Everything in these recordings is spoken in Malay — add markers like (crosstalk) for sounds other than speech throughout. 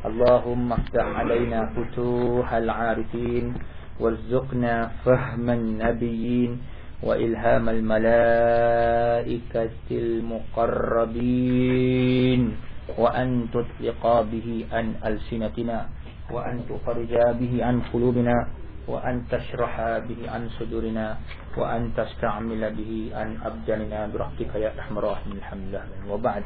اللهم افتح علينا فتوح العارفين وارزقنا فهم النبيين وإلهام الملائكة المقربين. وأن تطلق به عن ألسنتنا وأن تفرج به عن قلوبنا وأن تشرح به عن صدورنا وأن تستعمل به عن أبداننا برحمتك يا أرحم الراحمين. الحمد لله وبعد.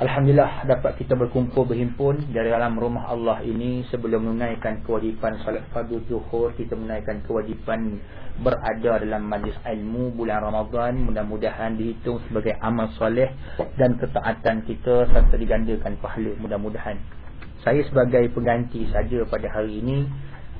Alhamdulillah dapat kita berkumpul berhimpun dari dalam rumah Allah ini sebelum menunaikan kewajipan salat fardu zuhur. Kita menunaikan kewajipan berada dalam majlis ilmu bulan Ramadan. Mudah-mudahan dihitung sebagai amal soleh dan ketaatan kita serta digandakan pahala. Mudah-mudahan. Saya sebagai pengganti saja pada hari ini.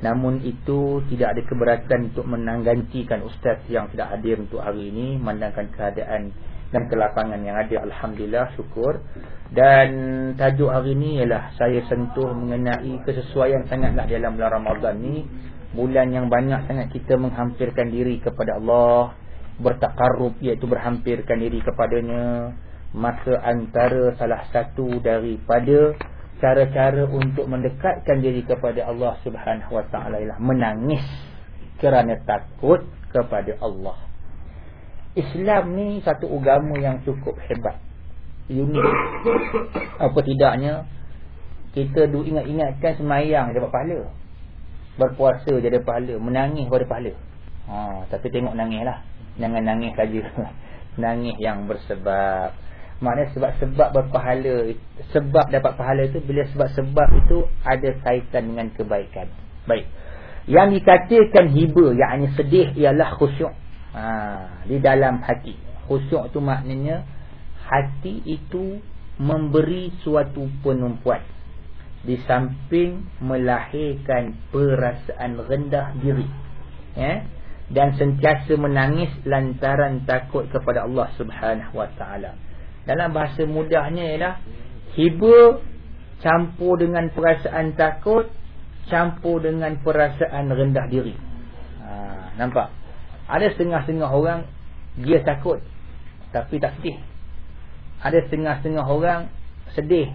Namun itu tidak ada keberatan untuk menanggantikan ustaz yang tidak hadir untuk hari ini. Memandangkan keadaan dan kelapangan yang ada Alhamdulillah syukur. Dan tajuk hari ini ialah saya sentuh mengenai kesesuaian sangatlah dalam bulan Ramadan ni. Bulan yang banyak sangat kita menghampirkan diri kepada Allah. Bertakarrub iaitu berhampirkan diri kepadanya. Maka antara salah satu daripada cara-cara untuk mendekatkan diri kepada Allah Subhanahu Wa Taala ialah menangis kerana takut kepada Allah Islam ni satu agama yang cukup hebat. Unik. Apa tidaknya kita duk ingat-ingatkan semayang dapat pahala. Berpuasa jadi pahala, menangis pada pahala. Ha, tapi tengok nangislah. Jangan nangis saja. (laughs) nangis yang bersebab. Maknanya sebab-sebab berpahala, sebab dapat pahala itu bila sebab-sebab itu ada kaitan dengan kebaikan. Baik. Yang dikatakan hiba, yakni sedih ialah khusyuk ha, di dalam hati. Khusyuk tu maknanya hati itu memberi suatu penumpuan. Di samping melahirkan perasaan rendah diri. Ya? Dan sentiasa menangis lantaran takut kepada Allah Subhanahu wa taala. Dalam bahasa mudahnya ialah hiba campur dengan perasaan takut campur dengan perasaan rendah diri. Ha, nampak ada setengah-setengah orang dia takut tapi tak sedih. Ada setengah-setengah orang sedih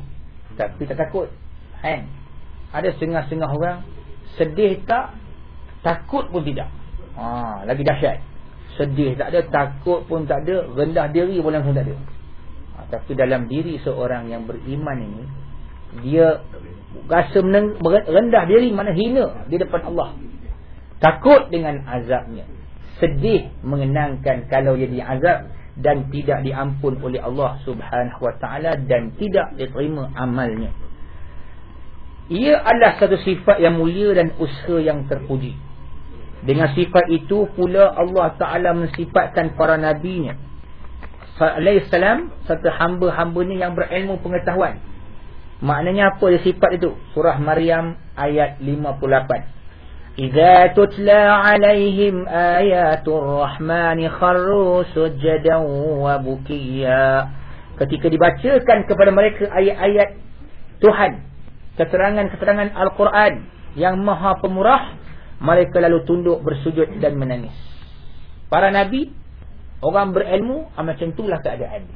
tapi tak takut. Kan? Ada setengah-setengah orang sedih tak takut pun tidak. Ha, lagi dahsyat. Sedih tak ada, takut pun tak ada, rendah diri pun langsung tak ada. Ha, tapi dalam diri seorang yang beriman ini dia rasa rendah diri mana hina di depan Allah. Takut dengan azabnya sedih mengenangkan kalau ia diazab dan tidak diampun oleh Allah Subhanahu wa taala dan tidak diterima amalnya. Ia adalah satu sifat yang mulia dan usaha yang terpuji. Dengan sifat itu pula Allah Taala mensifatkan para nabinya alaihi salam satu hamba-hambanya yang berilmu pengetahuan. Maknanya apa dia sifat itu? Surah Maryam ayat 58. إذا تتلى عليهم آيات الرحمن خروا سجدا وبكيا ketika dibacakan kepada mereka ayat-ayat Tuhan keterangan-keterangan Al-Quran yang maha pemurah mereka lalu tunduk bersujud dan menangis para nabi orang berilmu ah, macam itulah keadaan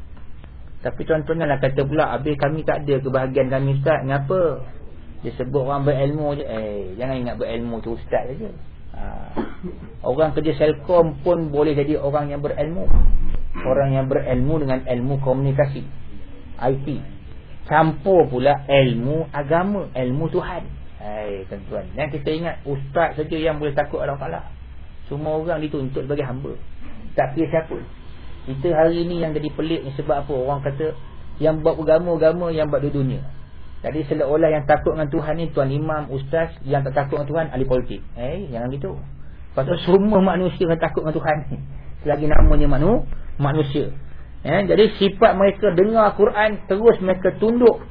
tapi tuan-tuan lah kata pula habis kami tak ada kebahagiaan kami Ustaz kenapa Dia sebut orang berilmu je. Eh jangan ingat berilmu tu ustaz saja ha. Orang kerja selkom pun boleh jadi orang yang berilmu. Orang yang berilmu dengan ilmu komunikasi IT Campur pula ilmu agama Ilmu Tuhan. Hai tuan-tuan. Dan kita ingat ustaz saja yang boleh takut Allah Ta'ala. Semua orang dituntut sebagai hamba. Tak kira siapa. Kita hari ini yang jadi pelik ni sebab apa? Orang kata Yang buat agama-agama yang buat dunia jadi seolah-olah yang takut dengan Tuhan ni Tuan Imam, Ustaz Yang tak takut dengan Tuhan, ahli politik. Eh, jangan gitu. Pasal semua manusia yang takut dengan Tuhan ni. Selagi namanya manu, manusia. Eh, Jadi sifat mereka dengar Quran Terus mereka tunduk.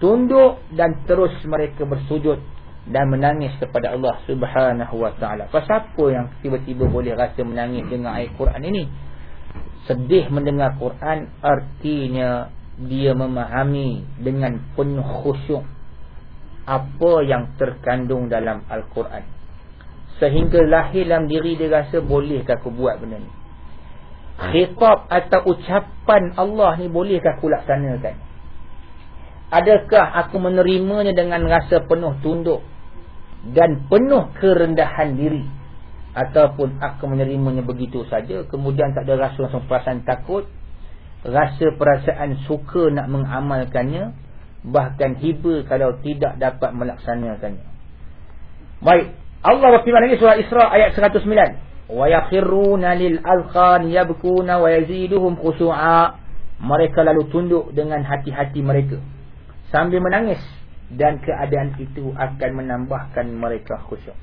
Tunduk dan terus mereka bersujud Dan menangis kepada Allah subhanahu wa ta'ala. Pasal apa yang tiba-tiba boleh rasa menangis Dengan ayat Quran ini? Sedih mendengar Quran Artinya dia memahami dengan penuh khusyuk apa yang terkandung dalam Al-Quran. Sehingga lahir dalam diri dia rasa bolehkah aku buat benda ni? Khitab atau ucapan Allah ni bolehkah aku laksanakan? Adakah aku menerimanya dengan rasa penuh tunduk dan penuh kerendahan diri? Ataupun aku menerimanya begitu saja kemudian tak ada rasa langsung perasaan takut rasa perasaan suka nak mengamalkannya bahkan hiba kalau tidak dapat melaksanakannya. Baik Allah berfirman lagi surah Isra ayat 109 wa yakhiruna lil alqan yabkuna wa yaziduhum khushu'a mereka lalu tunduk dengan hati-hati mereka. Sambil menangis dan keadaan itu akan menambahkan mereka khusyuk.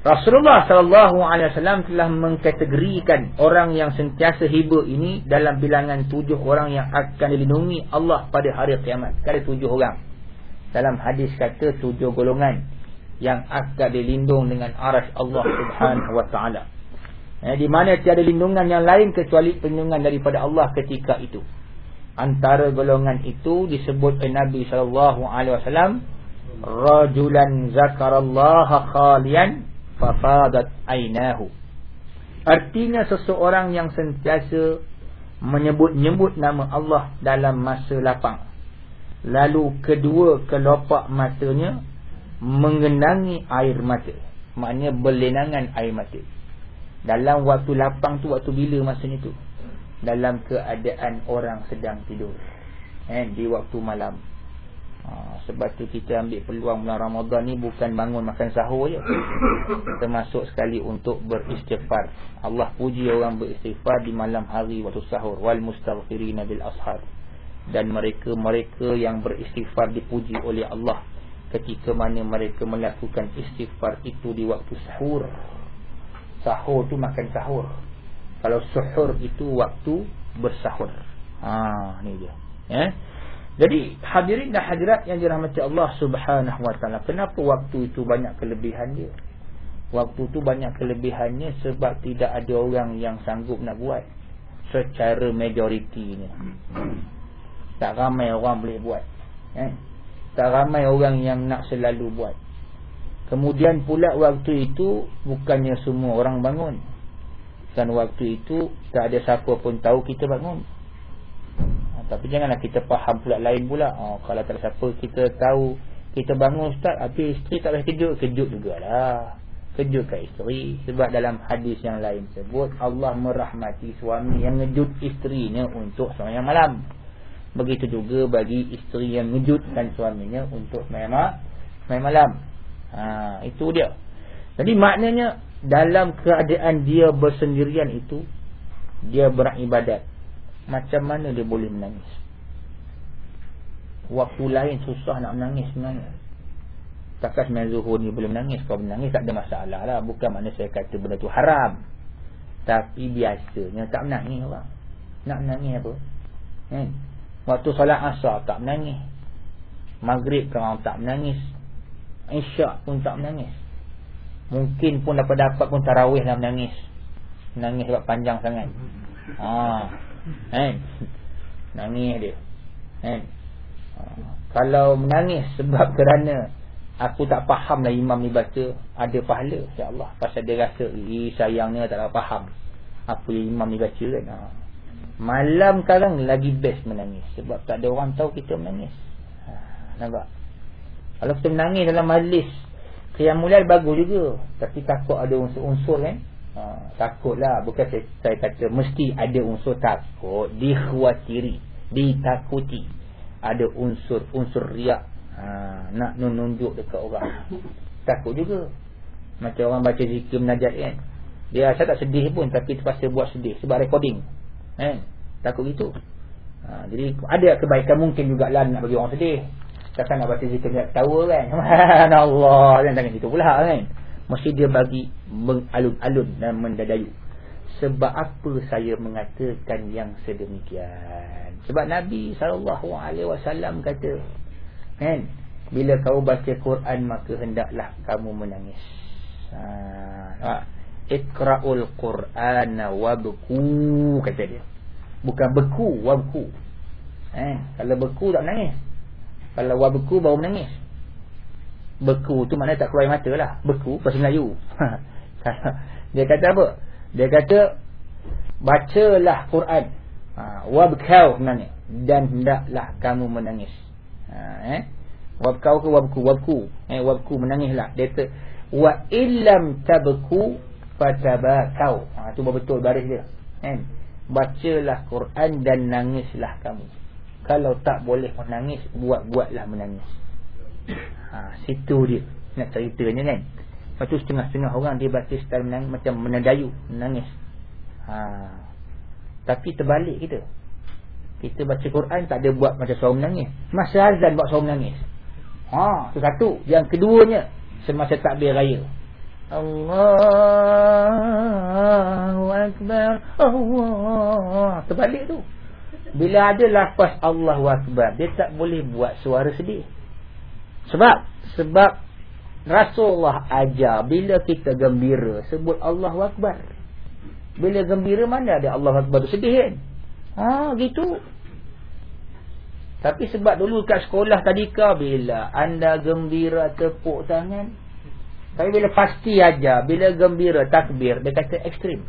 Rasulullah sallallahu alaihi wasallam telah mengkategorikan orang yang sentiasa hiba ini dalam bilangan tujuh orang yang akan dilindungi Allah pada hari kiamat. Ada tujuh orang. Dalam hadis kata tujuh golongan yang akan dilindung dengan aras Allah Subhanahu wa taala. Eh, di mana tiada lindungan yang lain kecuali perlindungan daripada Allah ketika itu antara golongan itu disebut oleh Nabi sallallahu alaihi wasallam rajulan zakarallaha khalian fafadat ainahu artinya seseorang yang sentiasa menyebut-nyebut nama Allah dalam masa lapang. Lalu kedua kelopak matanya mengenangi air mata. Maknanya berlenangan air mata. Dalam waktu lapang tu waktu bila masanya tu? Dalam keadaan orang sedang tidur. Eh, di waktu malam ha, sebab tu kita ambil peluang bulan Ramadan ni bukan bangun makan sahur je (coughs) termasuk sekali untuk beristighfar Allah puji orang beristighfar di malam hari waktu sahur wal mustaghfirina bil ashar dan mereka-mereka yang beristighfar dipuji oleh Allah ketika mana mereka melakukan istighfar itu di waktu sahur sahur tu makan sahur kalau suhur itu waktu bersahur. Ha ni dia. Ya. Jadi hadirin dan hadirat yang dirahmati Allah Subhanahu wa taala, kenapa waktu itu banyak kelebihan dia? Waktu itu banyak kelebihannya sebab tidak ada orang yang sanggup nak buat secara majoritinya. Tak ramai orang boleh buat. Ya. Tak ramai orang yang nak selalu buat. Kemudian pula waktu itu bukannya semua orang bangun. Dan waktu itu Tak ada siapa pun tahu kita bangun Tapi janganlah kita faham pula lain pula. Ha, Kalau tak ada siapa kita tahu Kita bangun Ustaz Habis isteri tak boleh kejut Kejut jugalah. Kejut kat isteri. Sebab dalam hadis yang lain sebut Allah merahmati suami yang ngejut isterinya Untuk semayang malam. Begitu juga bagi isteri yang ngejutkan suaminya Untuk semayang malam. Ha, Itu dia. Jadi maknanya dalam keadaan dia bersendirian itu dia beribadat macam mana dia boleh menangis? Waktu lain susah nak menangis sebenarnya. Takkan sembilan zuhur ni boleh menangis. Kalau menangis tak ada masalah lah. Bukan makna saya kata benda tu haram. Tapi biasanya tak menangis orang. Nak menangis apa? Hmm. waktu solat asar tak menangis. Maghrib kalau tak menangis. Isyak pun tak menangis. Mungkin pun dapat dapat pun tarawih lah menangis. Menangis sebab panjang sangat. Ha. Kan? Nangis dia. Kan? Ha. Kalau menangis sebab (laughs) kerana aku tak faham lah imam ni baca ada pahala insya-Allah pasal dia rasa eh sayangnya tak faham apa yang imam ni baca kan. Ha. Malam sekarang lagi best menangis sebab tak ada orang tahu kita menangis. Ha. nampak? Kalau kita menangis dalam majlis Qiyamul bagus juga Tapi takut ada unsur-unsur kan ha, Takutlah Bukan saya, saya kata Mesti ada unsur takut Dikhawatiri Ditakuti. Ada unsur-unsur riak. Ha, Nak nunjuk dekat orang. Takut juga. Macam orang baca zikir menajat kan? Dia rasa tak sedih pun Tapi terpaksa buat sedih Sebab recording kan? Takut gitu. Ha, Jadi ada kebaikan mungkin juga lah Nak bagi orang sedih. Takkan nak baca zikir nak ketawa kan? (laughs) Allah Dan jangan gitu pula kan Mesti dia bagi mengalun-alun dan mendadayu Sebab apa saya mengatakan yang sedemikian? Sebab Nabi SAW kata kan? Bila kau baca Quran maka hendaklah kamu menangis. Ha, ha. Ikra'ul Quran wabku kata dia. Bukan beku wabku. Eh, Kalau beku tak menangis. Kalau wa beku baru menangis. Beku tu maknanya tak keluar mata lah. Beku bahasa Melayu. dia kata apa? Dia kata bacalah Quran. Ha, Ha, wabkau sebenarnya. Dan hendaklah kamu menangis. Ha, eh? Wabkau ke wabku? Wabku. Eh, wabku menangislah. Dia ter, wa illam tabku fatabakau. Ha, itu betul baris dia. Eh? Bacalah Quran dan nangislah kamu. Kalau tak boleh menangis, buat-buatlah menangis. Ha, situ dia. Nak ceritanya kan. Lepas tu setengah-setengah orang dia baca style menangis, macam menandayu. Menangis. Ha, tapi terbalik kita. Kita baca Quran tak ada buat macam suara menangis. Masa azan buat suara menangis. Ha, itu satu. Yang keduanya semasa takbir raya. Allahu akbar. Allah. Terbalik tu. Bila ada lafaz Allahu akbar, dia tak boleh buat suara sedih. Sebab sebab Rasulullah ajar bila kita gembira sebut Allahu akbar. Bila gembira mana ada Allah Akbar sedih kan? Ha gitu. Tapi sebab dulu kat sekolah tadika bila anda gembira tepuk tangan. Tapi bila pasti aja bila gembira takbir dia kata ekstrim.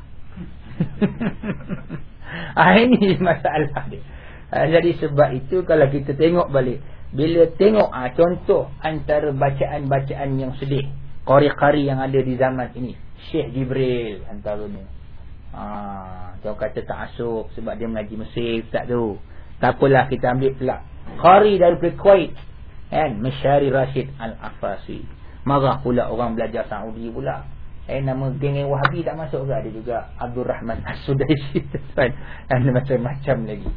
ah (laughs) ini masalah dia. Ha, jadi sebab itu kalau kita tengok balik bila tengok ah contoh antara bacaan-bacaan yang sedih, qari-qari yang ada di zaman ini, Syekh Jibril antaranya. Ah, dia kata tak asuk sebab dia mengaji Mesir tak tu. Tak apalah kita ambil pula. Qari dari Kuwait. Kan? Mishari Rashid Al-Afasi. Marah pula orang belajar Saudi pula. Eh nama geng Wahabi tak masuk ke ada juga Abdul Rahman As-Sudaisi (laughs) kan. Dan macam-macam lagi.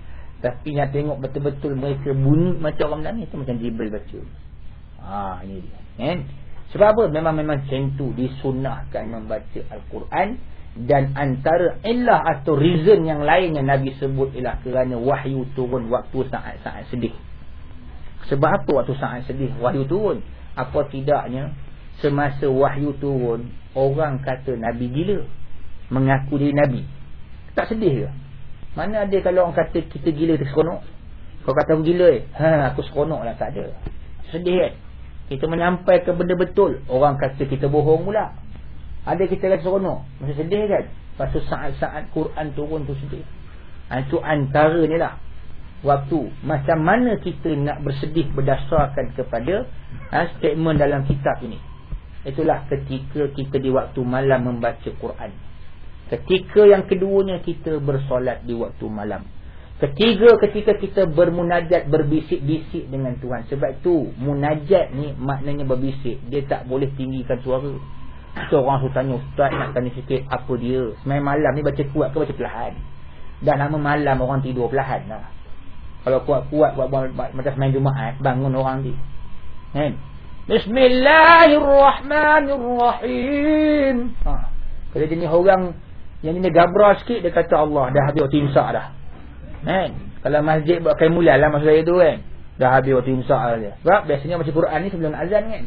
Tapi yang tengok betul-betul mereka bunyi macam orang menangis tu macam Jibril baca. Ah ini dia. Kan? Sebab apa? Memang-memang macam tu disunahkan membaca Al-Quran dan antara illah atau reason yang lain yang Nabi sebut ialah kerana wahyu turun waktu saat-saat sedih. Sebab apa waktu saat sedih wahyu turun? Apa tidaknya semasa wahyu turun orang kata Nabi gila. Mengaku dia Nabi. Tak sedih ke? Mana ada kalau orang kata kita gila kita seronok? Kau kata aku gila eh? Ha, aku seronok lah tak ada. Sedih kan? Kita menyampaikan benda betul. Orang kata kita bohong pula. Ada kita rasa seronok. Masa sedih kan? Lepas tu saat-saat Quran turun tu sedih. Ha, itu antara ni lah. Waktu. Macam mana kita nak bersedih berdasarkan kepada ha, statement dalam kitab ini. Itulah ketika kita di waktu malam membaca Quran. Ketika yang keduanya kita bersolat di waktu malam. Ketiga ketika kita bermunajat berbisik-bisik dengan Tuhan. Sebab tu munajat ni maknanya berbisik. Dia tak boleh tinggikan suara. So orang tu tanya Ustaz nak tanya sikit apa dia Semain malam ni baca kuat ke baca perlahan Dan nama malam orang tidur perlahan lah Kalau kuat-kuat buat, buat, Macam semain Jumaat Bangun orang ni kan? Bismillahirrahmanirrahim ha. Kalau jenis orang Yang ini gabra sikit Dia kata Allah Dah habis waktu imsak dah kan? Kalau masjid buat kain mulia lah Maksud saya tu kan Dah habis waktu imsak dah Sebab biasanya baca Quran ni sebelum azan kan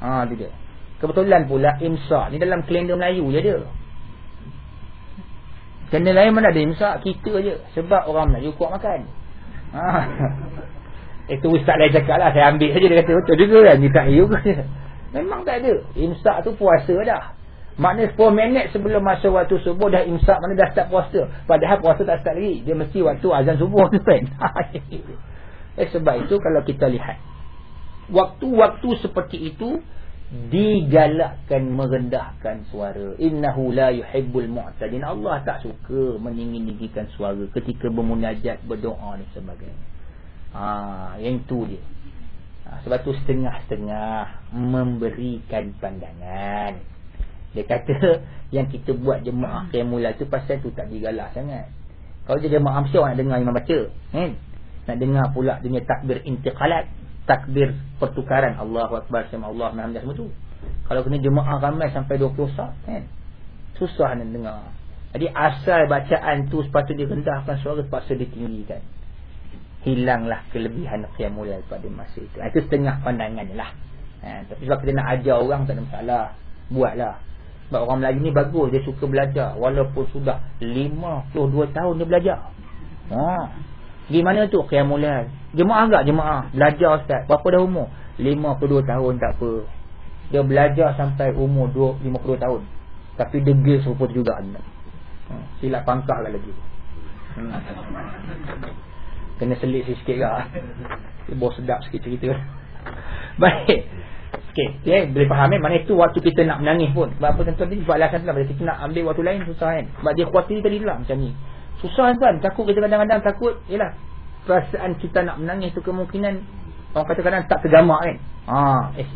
Haa tu dia Kebetulan pula imsak ni dalam kalender Melayu je dia. Kalender lain mana ada imsak, kita je. Sebab orang Melayu kuat makan. Ha. (laughs) Itu ustaz lain cakap lah, saya ambil saja dia kata betul juga kan. Dia tak juga. (laughs) Memang tak ada. Imsak tu puasa dah. Maknanya 10 minit sebelum masa waktu subuh dah imsak mana dah start puasa. Padahal puasa tak start lagi. Dia mesti waktu azan subuh tu (laughs) kan. eh, sebab itu kalau kita lihat. Waktu-waktu seperti itu digalakkan merendahkan suara innahu la yuhibbul mu'tadin Allah tak suka meninggi-ninggikan suara ketika bermunajat berdoa dan sebagainya ha yang itu dia ha, sebab tu setengah-setengah memberikan pandangan dia kata (laughs) yang kita buat jemaah qiyamul tu pasal tu tak digalak sangat kalau dia jemaah mesti orang nak dengar imam baca kan nak dengar pula dia takbir intiqalat takbir pertukaran Allahu Akbar sama Allah Muhammad semua tu. Kalau kena jemaah ramai sampai 20 sah kan. Susah nak dengar. Jadi asal bacaan tu sepatutnya direndahkan suara terpaksa ditinggikan. Hilanglah kelebihan qiyamul pada masa itu. Itu setengah pandangan lah. Ha, tapi sebab kita nak ajar orang tak ada masalah. Buatlah. Sebab orang Melayu ni bagus. Dia suka belajar. Walaupun sudah 52 tahun dia belajar. Ha. Di mana tu qiyamul Jemaah agak jemaah Belajar Ustaz Berapa dah umur 52 tahun tak apa Dia belajar sampai umur 2, 52 tahun Tapi degil serupa tu juga hmm. Silap pangkak lah lagi Hmm. Kena selit sikit juga. Bos sedap sikit cerita. (laughs) Baik. Okey, okay, boleh faham eh mana itu waktu kita nak menangis pun. Sebab apa tuan-tuan ni sebab alasan tu kita nak ambil waktu lain susah kan. Sebab dia khawatir tadi lah macam ni. Susah kan takut kita kadang-kadang takut yalah perasaan kita nak menangis tu kemungkinan orang kata kadang tak tergamak kan. Ha, eh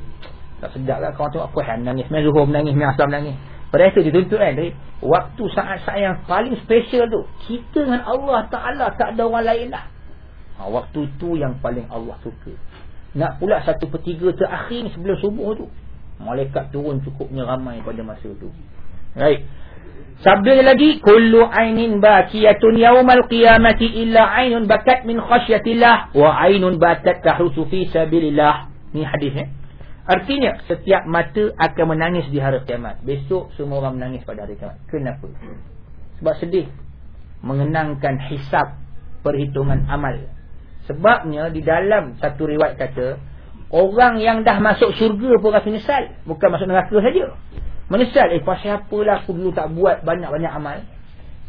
tak sedap lah kau tengok apa kan menangis, main zuhur menangis, main asam menangis. Pada itu dituntut kan dari waktu saat-saat yang paling special tu kita dengan Allah Taala tak ada orang lain lah. Ha, waktu tu yang paling Allah suka. Nak pula satu per tiga terakhir sebelum subuh tu. Malaikat turun cukupnya ramai pada masa tu. Baik. Sabda lagi. Kullu ainin bakiyatun yawmal qiyamati illa ainun bakat min khasyatillah. Wa ainun bakat tahusu fi sabilillah. Ni hadis eh. Artinya setiap mata akan menangis di hari kiamat. Besok semua orang menangis pada hari kiamat. Kenapa? Sebab sedih. Mengenangkan hisap perhitungan amal. Sebabnya di dalam satu riwayat kata orang yang dah masuk syurga pun rasa menyesal, bukan masuk neraka saja. Menyesal eh pasal apalah aku dulu tak buat banyak-banyak amal.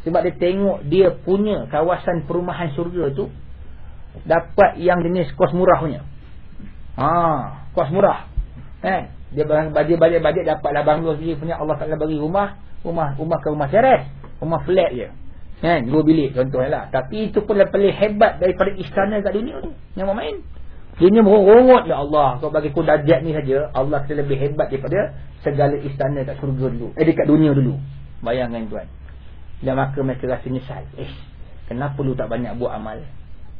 Sebab dia tengok dia punya kawasan perumahan syurga tu dapat yang jenis kos murah punya. Ha, kos murah. Eh, dia balik-balik dapatlah banglo sendiri punya Allah Taala bagi rumah, rumah rumah ke rumah teres, rumah flat je. Kan? Dua bilik contohnya lah. Tapi itu pun lebih hebat daripada istana kat dunia ni. Yang mau main. Dunia merungut ya Allah. Kau bagi ku dajat ni saja. Allah kita lebih hebat daripada segala istana kat surga dulu. Eh dekat dunia dulu. Bayangkan tuan. Dan maka mereka rasa nyesal. Eh. Kenapa dulu tak banyak buat amal?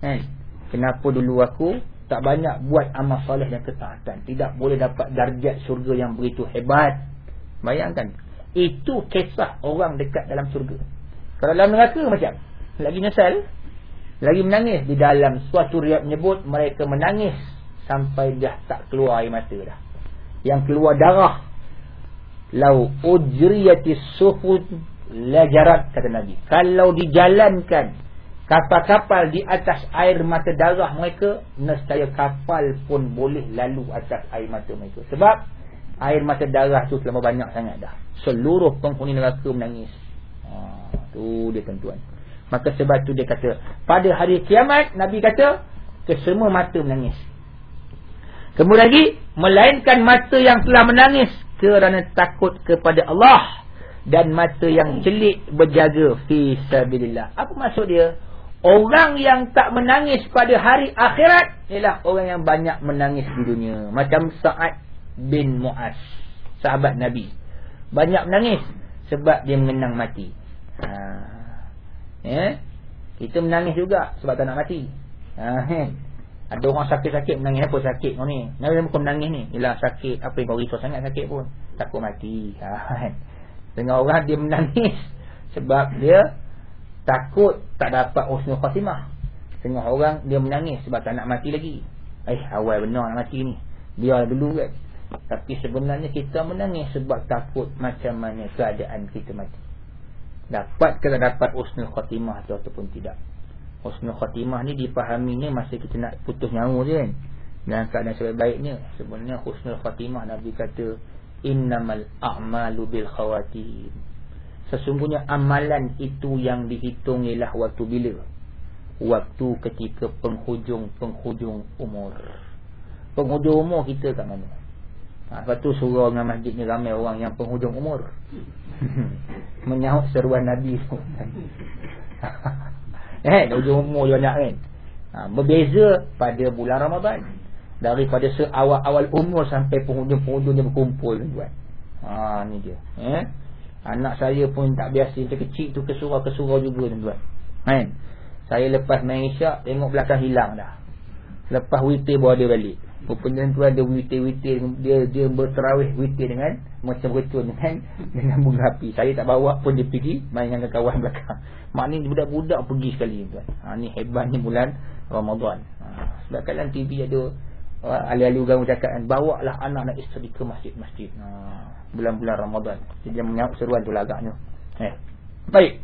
Kan? Kenapa dulu aku tak banyak buat amal soleh dan ketaatan? Tidak boleh dapat darjat surga yang begitu hebat. Bayangkan. Itu kisah orang dekat dalam surga. Kalau dalam neraka macam lagi nyesal, lagi menangis di dalam suatu riwayat menyebut mereka menangis sampai dah tak keluar air mata dah. Yang keluar darah. Lau ujriyatis sufud lajarat kata Nabi. Kalau dijalankan kapal-kapal di atas air mata darah mereka, nescaya kapal pun boleh lalu atas air mata mereka. Sebab air mata darah tu selama banyak sangat dah. Seluruh penghuni neraka menangis. Tu dia tuan-tuan. Maka sebab tu dia kata, pada hari kiamat Nabi kata, kesemua mata menangis. Kemudian lagi, melainkan mata yang telah menangis kerana takut kepada Allah dan mata yang celik berjaga fi sabilillah. Apa maksud dia? Orang yang tak menangis pada hari akhirat ialah orang yang banyak menangis di dunia. Macam Sa'ad bin Mu'az, sahabat Nabi. Banyak menangis sebab dia mengenang mati. Ha. Ya. Kita menangis juga sebab tak nak mati. Ha, kan? Ada orang sakit-sakit menangis apa sakit kau ni? Kenapa kau menangis ni? Yalah sakit, apa yang kau risau sangat sakit pun. Takut mati. Ha? Dengan orang dia menangis sebab dia takut tak dapat husnul khatimah. Tengah orang dia menangis sebab tak nak mati lagi. Eh, awal benar nak mati ni. Biar dulu kan. Tapi sebenarnya kita menangis sebab takut macam mana keadaan kita mati. Dapat ke dapat husnul khatimah tu ataupun tidak. Husnul khatimah ni dipahaminya masa kita nak putus nyawa je kan. Dan keadaan sebaik-baiknya. Sebenarnya husnul khatimah Nabi kata. Innamal a'malu bil khawatim. Sesungguhnya amalan itu yang dihitung ialah waktu bila. Waktu ketika penghujung-penghujung umur. Penghujung umur kita kat mana? Ha, lepas tu surau dengan masjid ni ramai orang yang penghujung umur. (laughs) Menyahut seruan Nabi tu. (laughs) eh, hujung umur dia nak kan. Ha, berbeza pada bulan Ramadan. Daripada seawal-awal umur sampai penghujung-penghujung dia berkumpul. Tuan. Ha, ni dia. Eh? Anak saya pun tak biasa. Macam kecil tu ke surau-ke surau juga. Tuan. Kan? Saya lepas main isyak, tengok belakang hilang dah. Lepas witir bawa dia balik. Rupanya tu ada witir-witir dia dia berterawih witir dengan macam recun kan (laughs) dengan bunga api. Saya tak bawa pun dia pergi main dengan kawan belakang. Maknanya budak-budak pergi sekali tuan. Ha ni hebatnya bulan Ramadan. Ha sebab kat TV ada uh, ahli-ahli agama cakap kan bawa lah anak dan isteri ke masjid-masjid. Ha bulan-bulan Ramadan. Jadi dia menyambut seruan tu lah agaknya. Eh. Baik.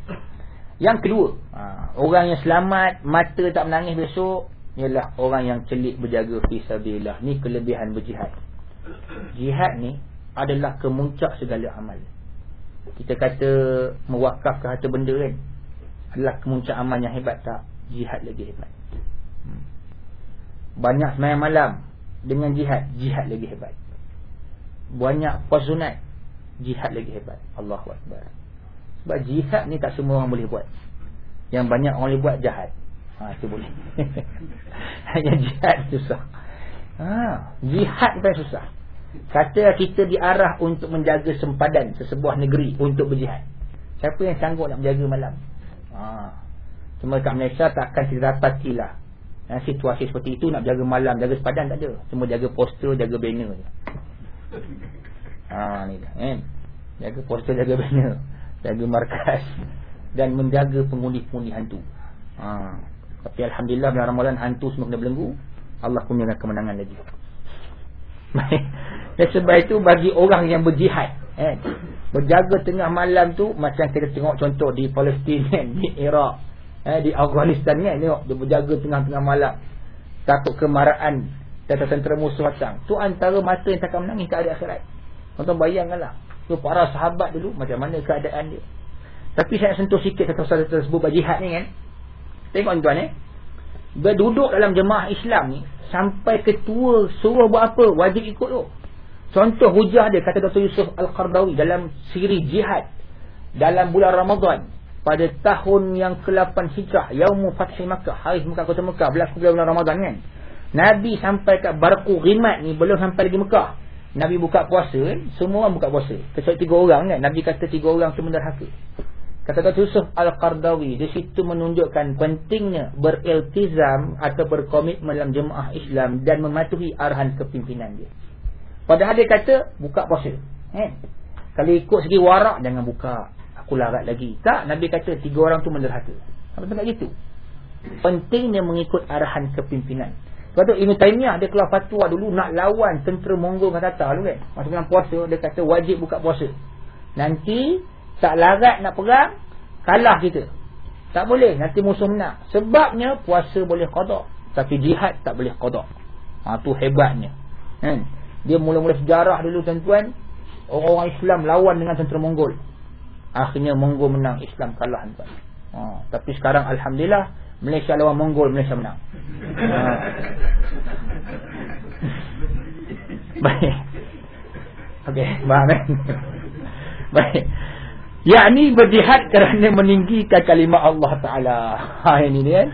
Yang kedua, ha, orang yang selamat mata tak menangis besok ialah orang yang celik berjaga fisabilillah ni kelebihan berjihad jihad ni adalah kemuncak segala amal kita kata mewakafkan harta benda kan adalah kemuncak amal yang hebat tak? Jihad lagi hebat. Hmm. Banyak semayang malam dengan jihad, jihad lagi hebat. Banyak puas sunat, jihad lagi hebat. Allahu Akbar. Sebab jihad ni tak semua orang boleh buat. Yang banyak orang boleh buat jahat. Ha, itu boleh. (laughs) Hanya jihad susah. Ha, jihad pun susah. Kata kita diarah untuk menjaga sempadan sesebuah negeri untuk berjihad. Siapa yang sanggup nak menjaga malam? Ha. Cuma kat Malaysia takkan kita dapatilah ha, situasi seperti itu nak jaga malam, jaga sepadan tak ada. Cuma jaga poster, jaga banner je. Ha, ni dah, kan? Jaga poster, jaga banner. Jaga markas. Dan menjaga pengundi-pengundi hantu. Ha. Tapi Alhamdulillah bulan Ramadan hantu semua kena belenggu. Allah kurniakan kemenangan lagi. Dan sebab itu bagi orang yang berjihad. Eh, berjaga tengah malam tu macam kita tengok contoh di Palestin kan, (laughs) di Iraq, eh, di Afghanistan kan, tengok dia berjaga tengah-tengah malam. Takut kemarahan tentera musuh datang. Tu antara mata yang takkan menangis ke hari akhirat. Tuan-tuan bayangkanlah. Tu para sahabat dulu macam mana keadaan dia. Tapi saya sentuh sikit pasal tersebut berjihad ni kan. Tengok tuan eh. Berduduk dalam jemaah Islam ni sampai ketua suruh buat apa wajib ikut tu. Contoh hujah dia kata Dr. Yusuf Al-Qardawi dalam siri jihad dalam bulan Ramadan pada tahun yang ke-8 Hijrah Yaumu Fathil Makkah hari Mekah kota Mekah berlaku bulan Ramadan kan. Nabi sampai kat Barqu Ghimat ni belum sampai lagi Mekah. Nabi buka puasa kan, semua orang buka puasa. Kecuali tiga orang kan. Nabi kata tiga orang tu menderhaka. Kata Dr. Yusuf Al-Qardawi di situ menunjukkan pentingnya beriltizam atau berkomitmen dalam jemaah Islam dan mematuhi arahan kepimpinan dia. Padahal dia kata buka puasa. Eh? Kalau ikut segi warak jangan buka. Aku larat lagi. Tak, Nabi kata tiga orang tu menderhaka. Apa tak gitu? Pentingnya mengikut arahan kepimpinan. Tu Ibn Taymiyah dia keluar fatwa dulu nak lawan tentera Mongol kata Tatar dulu kan. Masa dalam puasa dia kata wajib buka puasa. Nanti tak larat nak perang kalah kita. Tak boleh nanti musuh menang. Sebabnya puasa boleh qada tapi jihad tak boleh qada. Ha tu hebatnya. Kan? Dia mula-mula sejarah dulu tuan-tuan. Orang-orang Islam lawan dengan tentera Mongol. Akhirnya Mongol menang. Islam kalah tuan. Ha, tapi sekarang Alhamdulillah. Malaysia lawan Mongol. Malaysia menang. Ha. (laughs) Baik. Okey. Faham eh? (laughs) Baik. Yakni berjihad kerana meninggikan kalimah Allah Ta'ala. (laughs) Ha, ini dia. Eh?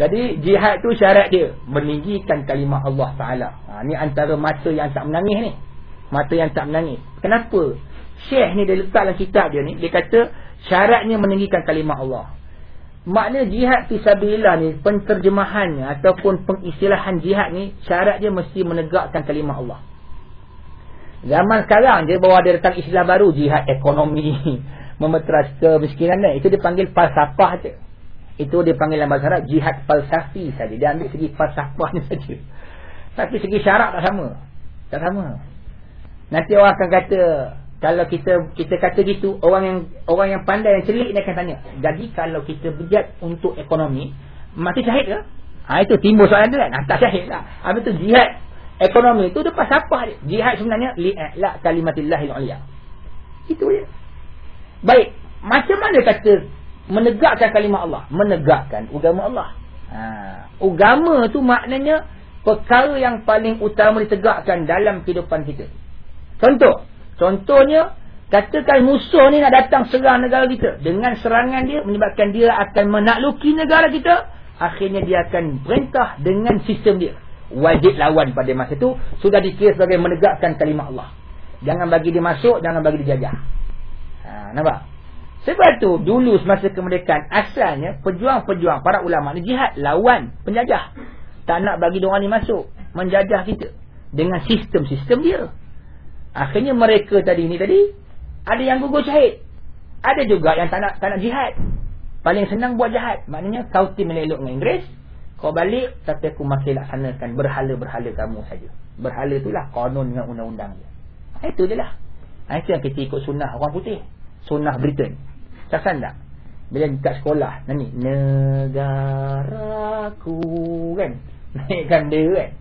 Jadi jihad tu syarat dia meninggikan kalimah Allah Taala. Ha ni antara mata yang tak menangis ni. Mata yang tak menangis. Kenapa? Syekh ni dia letak dalam kitab dia ni, dia kata syaratnya meninggikan kalimah Allah. Makna jihad fi sabilillah ni penterjemahannya ataupun pengistilahan jihad ni syarat dia mesti menegakkan kalimah Allah. Zaman sekarang dia bawa dia datang istilah baru jihad ekonomi (laughs) memeteras kemiskinan itu dipanggil falsafah je. Itu dia panggil dalam bahasa Arab jihad falsafi saja. Dia ambil segi falsafahnya saja. Tapi segi syarat tak sama. Tak sama. Nanti orang akan kata kalau kita kita kata gitu orang yang orang yang pandai yang celik dia akan tanya. Jadi kalau kita berjihad untuk ekonomi mati syahid ke? Ha, itu timbul soalan dia kan. Ha, tak syahid lah. Habis tu jihad ekonomi itu dia falsafah dia. Jihad sebenarnya li'la kalimatillahil uliya. Itu dia. Baik. Macam mana kata menegakkan kalimah Allah? Menegakkan agama Allah. Ha. agama tu maknanya perkara yang paling utama ditegakkan dalam kehidupan kita. Contoh contohnya katakan musuh ni nak datang serang negara kita. Dengan serangan dia menyebabkan dia akan menakluki negara kita akhirnya dia akan perintah dengan sistem dia. Wajib lawan pada masa itu sudah dikira sebagai menegakkan kalimah Allah. Jangan bagi dia masuk jangan bagi dia jajah ha, nampak sebab tu dulu semasa kemerdekaan asalnya pejuang-pejuang para ulama ni jihad lawan penjajah. Tak nak bagi orang ni masuk menjajah kita dengan sistem-sistem dia. Akhirnya mereka tadi ni tadi ada yang gugur syahid. Ada juga yang tak nak tak nak jihad. Paling senang buat jahat. Maknanya kau tim melelok dengan Inggeris, kau balik tapi aku masih laksanakan berhala-berhala kamu saja. Berhala itulah konon dengan undang-undang dia. Itu je lah. Itu yang kita ikut sunnah orang putih. Sunnah Britain. Casan tak? Bila dekat sekolah Nani Negaraku Kan (laughs) Naikkan dia kan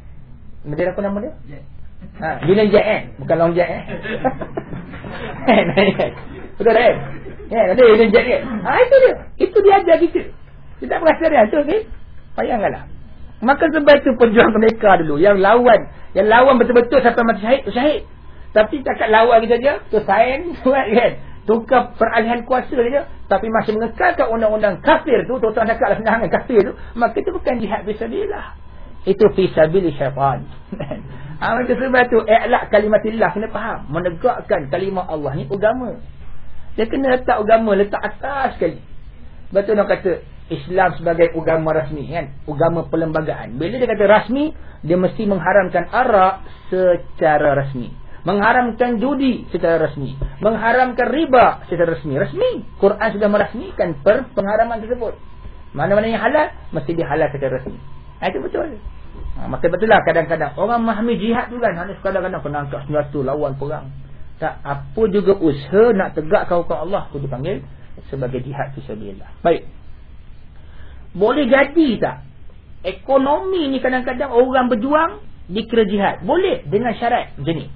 Negara apa nama dia? Jet ha, Bila jet kan Bukan long jet eh (laughs) Naik kan Betul kan Ya, ada yang jadi. Ha, itu dia. Itu dia ajar kita. Kita tak berasa dia. Itu okey. Bayangkanlah. Maka sebab itu pejuang mereka dulu. Yang lawan. Yang lawan betul-betul sampai mati syahid. Syahid. Tapi cakap lawan kita saja. Tu sain. (laughs) kan? Tukar peralihan kuasa saja. Tapi masih mengekalkan undang-undang kafir tu. Tuan-tuan cakap lah senangan kafir tu. Maka itu bukan jihad fisabilillah. Itu fisabilillah syaitan. ha, (laughs) maka sebab itu. I'lak kalimatillah. Kena faham. Menegakkan kalimah Allah ni agama. Dia kena letak agama. Letak atas sekali. Betul nak kata. Islam sebagai agama rasmi kan agama perlembagaan bila dia kata rasmi dia mesti mengharamkan arak secara rasmi mengharamkan judi secara rasmi mengharamkan riba secara rasmi rasmi Quran sudah merasmikan per pengharaman tersebut. Mana-mana yang halal mesti dihalal secara rasmi ha, itu betul. Ha, maka betul lah kadang-kadang. Orang memahami jihad tu kan hanya kadang-kadang kena angkat senjata lawan perang. Tak apa juga usaha nak tegakkan hukum Allah tu dipanggil sebagai jihad fisabilillah baik. Boleh jadi tak? Ekonomi ni kadang-kadang orang berjuang dikira jihad. Boleh dengan syarat macam ni.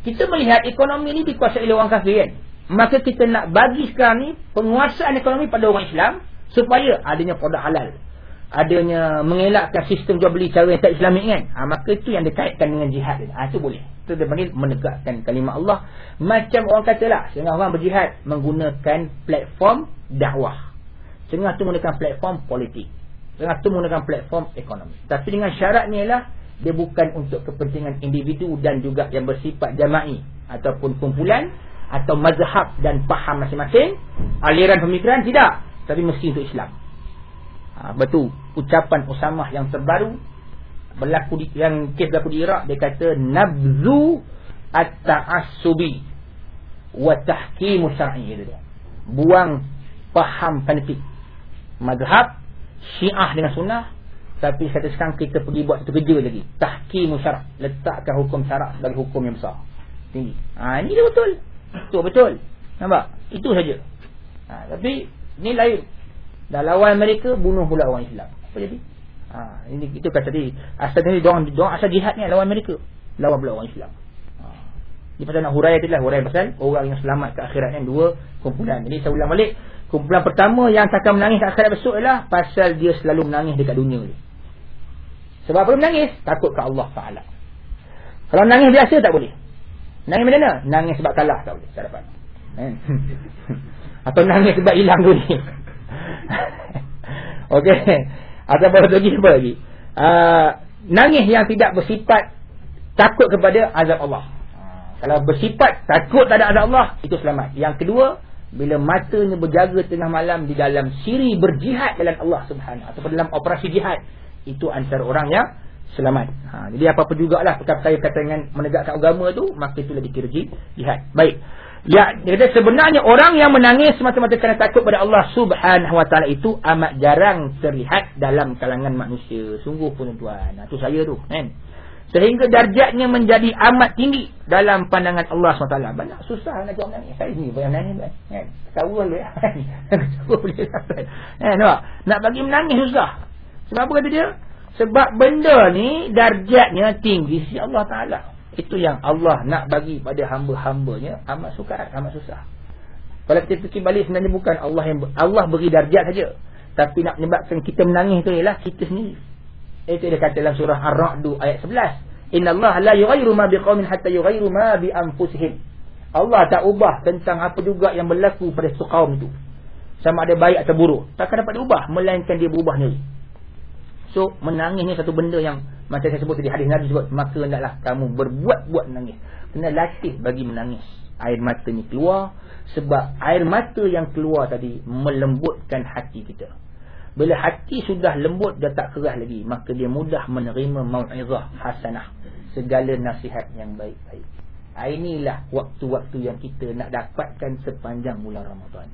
Kita melihat ekonomi ni dikuasai oleh orang kafir kan. Maka kita nak bagi sekarang ni penguasaan ekonomi pada orang Islam supaya adanya produk halal. Adanya mengelakkan sistem jual beli cara yang tak islamik kan. Ha, maka itu yang dikaitkan dengan jihad. Ha, itu boleh. Itu dia panggil menegakkan kalimah Allah. Macam orang katalah. Sehingga orang berjihad menggunakan platform dakwah. Setengah tu menggunakan platform politik. Setengah tu menggunakan platform ekonomi. Tapi dengan syaratnya ialah dia bukan untuk kepentingan individu dan juga yang bersifat jama'i ataupun kumpulan atau mazhab dan faham masing-masing. Aliran pemikiran tidak. Tapi mesti untuk Islam. Ha, betul. Ucapan Usamah yang terbaru berlaku di, yang kes berlaku di Iraq dia kata nabzu at-ta'assubi wa tahkimu syar'i buang faham fanatik mazhab syiah dengan sunnah tapi kata sekarang kita pergi buat satu kerja lagi. Tahkim syarak letakkan hukum syarak sebagai hukum yang besar. Tinggi. Ha, ini dia betul. Betul betul. Nampak? Itu saja. Ha, tapi ni lain. Dah lawan mereka bunuh pula orang Islam. Apa jadi? Ha, ini itu kata tadi asal tadi doang, doang asal jihad ni lawan mereka. Lawan pula orang Islam. Ha. Pasal nak huraya tu lah. Huraya pasal orang yang selamat ke akhirat yang dua kumpulan. Jadi saya ulang balik. Kumpulan pertama yang takkan menangis akhirat besok ialah pasal dia selalu menangis dekat dunia ni. Sebab apa menangis? Takut ke Allah Taala. Kalau menangis biasa tak boleh. Nangis macam mana? Nangis sebab kalah tak boleh. Tak dapat. Eh? (laughs) Atau nangis sebab hilang dunia. (laughs) Okey. Atau apa lagi apa lagi? Uh, nangis yang tidak bersifat takut kepada azab Allah. Kalau bersifat takut tak ada azab Allah, itu selamat. Yang kedua, bila matanya berjaga tengah malam di dalam siri berjihad dalam Allah Subhanahu atau dalam operasi jihad itu antara orang yang selamat. Ha, jadi apa-apa jugalah perkara kata dengan menegakkan agama tu maka itulah dikira jihad. Baik. Ya, jadi sebenarnya orang yang menangis semata-mata kerana takut pada Allah Subhanahu wa taala itu amat jarang terlihat dalam kalangan manusia. Sungguh pun tuan. Nah, tu saya tu, kan. Sehingga darjatnya menjadi amat tinggi dalam pandangan Allah SWT. Banyak susah nak jawab nangis. Saya ni boleh nangis. Kan? Ketawa boleh. (laughs) Ketawa boleh. Kan? Nak bagi menangis susah. Sebab apa kata dia? Sebab benda ni darjatnya tinggi si Allah Ta'ala. Itu yang Allah nak bagi pada hamba-hambanya amat sukar, amat susah. Kalau kita fikir balik sebenarnya bukan Allah yang Allah beri darjat saja. Tapi nak menyebabkan kita menangis itu ialah kita sendiri. Itu dia kata dalam surah Ar-Ra'd ayat 11. Inna Allah la yughayyiru ma biqaumin hatta yughayyiru ma bi anfusihim. Allah tak ubah tentang apa juga yang berlaku pada satu kaum itu. Sama ada baik atau buruk. Takkan dapat diubah. Melainkan dia berubah sendiri. So, menangis ni satu benda yang macam saya sebut tadi hadis Nabi sebut. Maka hendaklah kamu berbuat-buat menangis. Kena latih bagi menangis. Air mata ni keluar. Sebab air mata yang keluar tadi melembutkan hati kita. Bila hati sudah lembut dia tak keras lagi maka dia mudah menerima mau'izah hasanah segala nasihat yang baik-baik. Inilah waktu-waktu yang kita nak dapatkan sepanjang bulan Ramadan.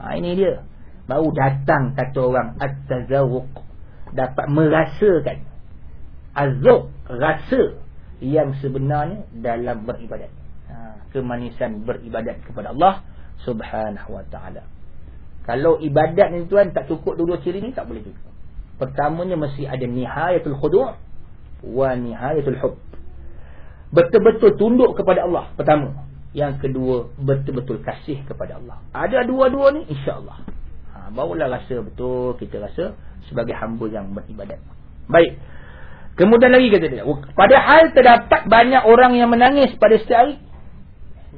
Ha, ini dia. Baru datang kata orang at-tazawuq dapat merasakan azab rasa yang sebenarnya dalam beribadat. Ha, kemanisan beribadat kepada Allah Subhanahu wa taala. Kalau ibadat ni tuan tak cukup dua-dua ciri ni tak boleh juga. Pertamanya mesti ada nihayatul khudu' wa nihayatul hub. Betul-betul tunduk kepada Allah pertama. Yang kedua, betul-betul kasih kepada Allah. Ada dua-dua ni, insya-Allah. Ha, barulah rasa betul kita rasa sebagai hamba yang beribadat. Baik. Kemudian lagi kata dia, padahal terdapat banyak orang yang menangis pada setiap hari.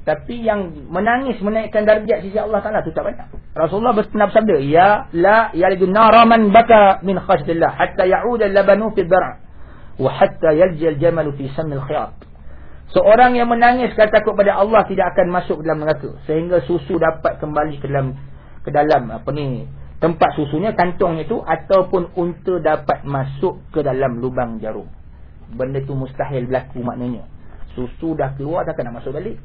Tapi yang menangis menaikkan darjat sisi Allah Taala tu tak banyak. Rasulullah pernah bersabda, "Ya la yalidun naraman baka min khasyatillah hatta ya'ud al-labanu fi dhar' wa hatta yalji al-jamal fi samil khiyat." Seorang yang menangis kerana takut pada Allah tidak akan masuk dalam neraka sehingga susu dapat kembali ke dalam ke dalam apa ni tempat susunya kantong itu ataupun unta dapat masuk ke dalam lubang jarum. Benda tu mustahil berlaku maknanya. Susu dah keluar takkan nak masuk balik.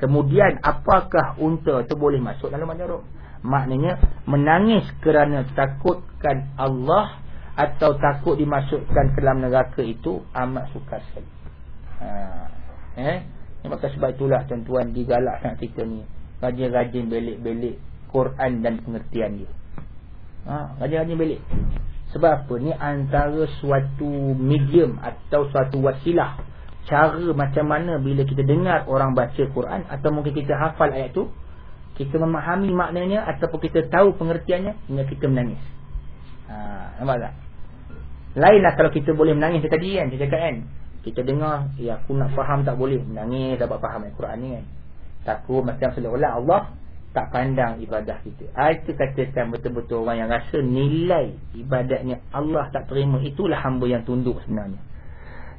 Kemudian apakah unta tu boleh masuk dalam lubang jarum? Maknanya menangis kerana takutkan Allah atau takut dimasukkan ke dalam neraka itu amat sukar sekali. Ha. Eh? Maka sebab itulah tuan-tuan digalakkan kita ni rajin-rajin belik-belik Quran dan pengertian dia. Ha, rajin-rajin belik. Sebab apa? Ni antara suatu medium atau suatu wasilah. Cara macam mana bila kita dengar orang baca Quran atau mungkin kita hafal ayat tu. Kita memahami maknanya ataupun kita tahu pengertiannya hingga kita menangis. Ha, nampak tak? Lainlah kalau kita boleh menangis tadi kan. Kita cakap kan. Kita dengar, ya aku nak faham tak boleh. Menangis dapat faham Al-Quran ni kan. Takut macam seolah-olah Allah tak pandang ibadah kita. Itu katakan betul-betul orang yang rasa nilai ibadatnya Allah tak terima. Itulah hamba yang tunduk sebenarnya.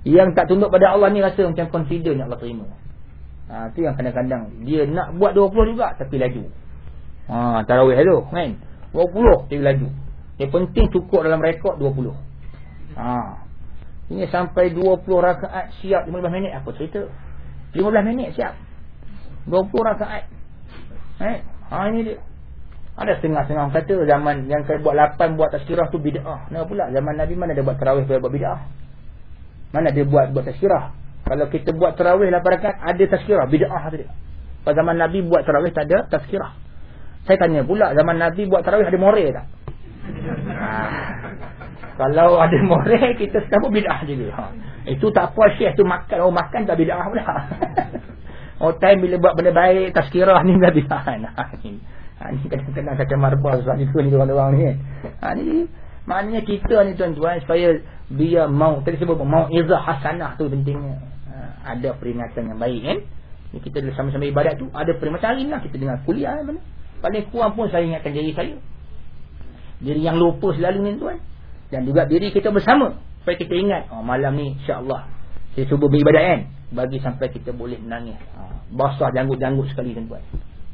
Yang tak tunduk pada Allah ni rasa macam confident Allah terima. Ha, yang kadang-kadang dia nak buat 20 juga tapi laju. Ha, tarawih tu kan. 20 tapi laju. Yang penting cukup dalam rekod 20. Ha. Ini sampai 20 rakaat siap 15 minit apa cerita? 15 minit siap. 20 rakaat Eh? Ha ini dia. Ada setengah-setengah kata zaman yang kaya buat lapan buat tazkirah tu bid'ah. Kenapa pula zaman Nabi mana ada buat tarawih buat bid'ah? Mana dia buat buat tazkirah? Kalau kita buat tarawih lapan rakaat ada tazkirah bid'ah tu dia. Pada zaman Nabi buat tarawih tak ada tazkirah. Saya tanya pula zaman Nabi buat tarawih ada moral tak? Ha. Kalau ada moral kita sekarang bid'ah juga. Ha. Itu tak apa syekh tu makan orang makan tak bid'ah pula. (laughs) Oh time bila buat benda baik tazkirah ni dah bihan. (laughs) Ha ni. Ni kadang-kadang kacau marbah sebab itu ni orang-orang ni. Ha ni maknanya kita ni tuan-tuan supaya dia mau tadi sebut mau izah hasanah tu pentingnya. Ha, ada peringatan yang baik kan. Ni kita sama-sama ibadat tu ada peringatan hari lah kita dengar kuliah mana. Paling kurang pun saya ingatkan diri saya. Diri yang lupa selalu ni tuan. Dan juga diri kita bersama. Supaya kita ingat. Oh, malam ni insyaAllah. Saya cuba beribadat kan. Bagi sampai kita boleh menangis. Ha basah janggut-janggut sekali tuan-tuan.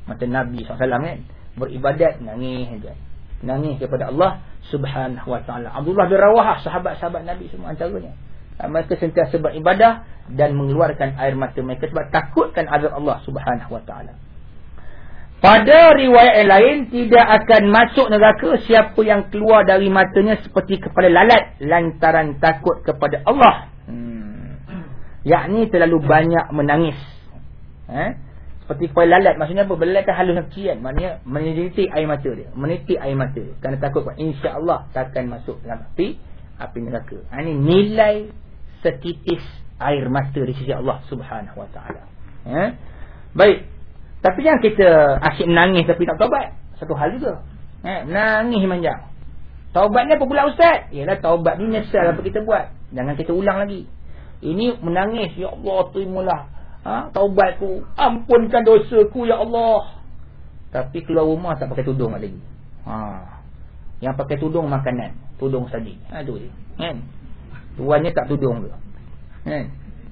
Macam Nabi SAW kan. Beribadat, nangis tuan. Nangis kepada Allah subhanahu wa ta'ala. Abdullah bin Rawahah, sahabat-sahabat Nabi semua antaranya. Mereka sentiasa beribadah dan mengeluarkan air mata mereka sebab takutkan azab Allah subhanahu wa ta'ala. Pada riwayat yang lain, tidak akan masuk neraka siapa yang keluar dari matanya seperti kepala lalat lantaran takut kepada Allah. Yakni terlalu banyak menangis. Eh? Seperti kepala lalat. Maksudnya apa? Belalat kan halus kan. Maksudnya menitik air mata dia. Menitik air mata. Kerana takut insya Allah takkan masuk dalam api. Api neraka. Ini ha, nilai setitis air mata di sisi Allah subhanahu wa ta'ala. Eh? Baik. Tapi jangan kita asyik menangis tapi tak taubat. Satu hal juga. Eh? Nangis manjang. Taubat ni apa pula ustaz? Yalah taubat ni nyesal apa kita buat. Jangan kita ulang lagi. Ini menangis. Ya Allah terimalah ha, taubatku. Ampunkan dosaku ya Allah. Tapi keluar rumah tak pakai tudung lagi. Ha. yang pakai tudung makanan tudung saja aduh dia kan? Tuannya tak tudung ke kan?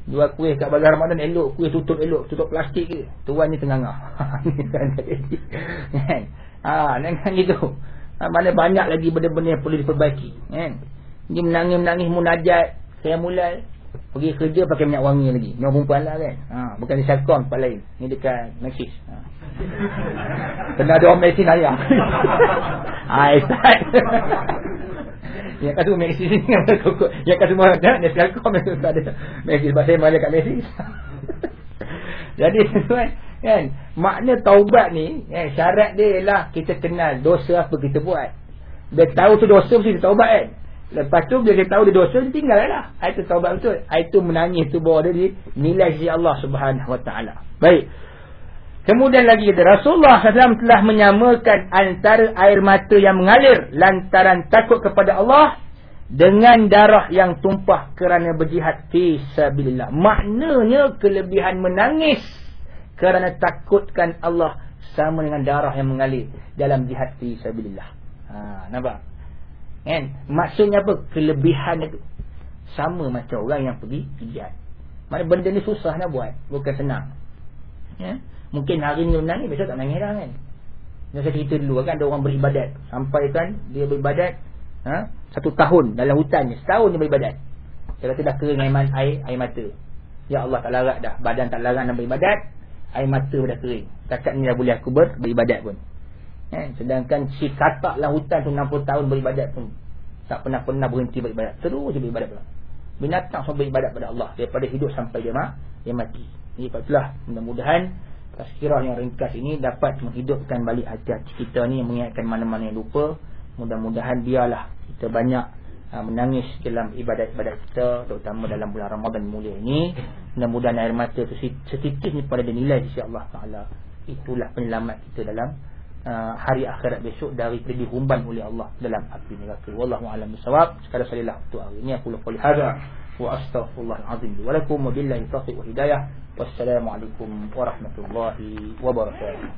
Jual kuih kat bazar Ramadan elok. Kuih tutup elok tutup plastik ke tuan ni tengah-tengah (laughs) kan? Ha dengan gitu. Ha, mana banyak lagi benda-benda yang perlu diperbaiki. Kan? Dia menangis-menangis munajat saya mulai Pergi kerja pakai minyak wangi lagi. Orang perempuan lah kan. Ha, bukan di Selcom tempat lain. Ni dekat Maxis. Ha. Kena ada orang Maxis ayah. (laughs) ha, Ustaz. Yang kata Maxis ni Yang kata semua ada Ni Selcom Maxis ada Maxis Sebab saya malah kat Maxis (laughs) Jadi tuan kan makna taubat ni eh, syarat dia ialah kita kenal dosa apa kita buat dia tahu tu dosa mesti taubat kan Lepas tu bila dia tahu dia dosa dia tinggal lah. Itu taubat betul. Itu menangis tu bawa dia di nilai sisi Allah Subhanahu Wa Taala. Baik. Kemudian lagi kata Rasulullah SAW telah menyamakan antara air mata yang mengalir lantaran takut kepada Allah dengan darah yang tumpah kerana berjihad fi sabilillah. Maknanya kelebihan menangis kerana takutkan Allah sama dengan darah yang mengalir dalam jihad fi sabilillah. Ha, nampak? Kan? Maksudnya apa? Kelebihan itu sama macam orang yang pergi jihad. Mana benda ni susah nak buat, bukan senang. Ya? Mungkin hari ni menangis, besok tak nangis dah kan. Dan saya cerita dulu kan, ada orang beribadat. Sampai kan, dia beribadat ha? satu tahun dalam hutan ni. Setahun dia beribadat. Dia kata dah kering air, air, air mata. Ya Allah tak larat dah. Badan tak larat nak beribadat. Air mata dah kering. Takat ni dah boleh aku ber, beribadat pun. Ha? Sedangkan si katak lah hutan tu 60 tahun beribadat pun. Tak pernah-pernah berhenti beribadat. Terus beribadat pula. Binatang semua beribadat pada Allah. Daripada hidup sampai dia, dia mati. Jadi itulah mudah-mudahan Tazkirah yang ringkas ini dapat menghidupkan balik hati-hati kita ni mengingatkan mana-mana yang lupa. Mudah-mudahan biarlah kita banyak uh, menangis dalam ibadat-ibadat kita terutama dalam bulan Ramadan mulia ini. Mudah-mudahan air mata itu setitik ni pada dinilai di sisi Allah Taala. Itulah penyelamat kita dalam uh, hari akhirat besok daripada dihumban oleh Allah dalam api neraka. Wallahu a'lam bissawab. Sekadar salilah untuk hari ini aku lupa hadar. Wa astaghfirullah azim. Wa lakum wa billahi taufiq wa hidayah. Wassalamualaikum warahmatullahi wabarakatuh.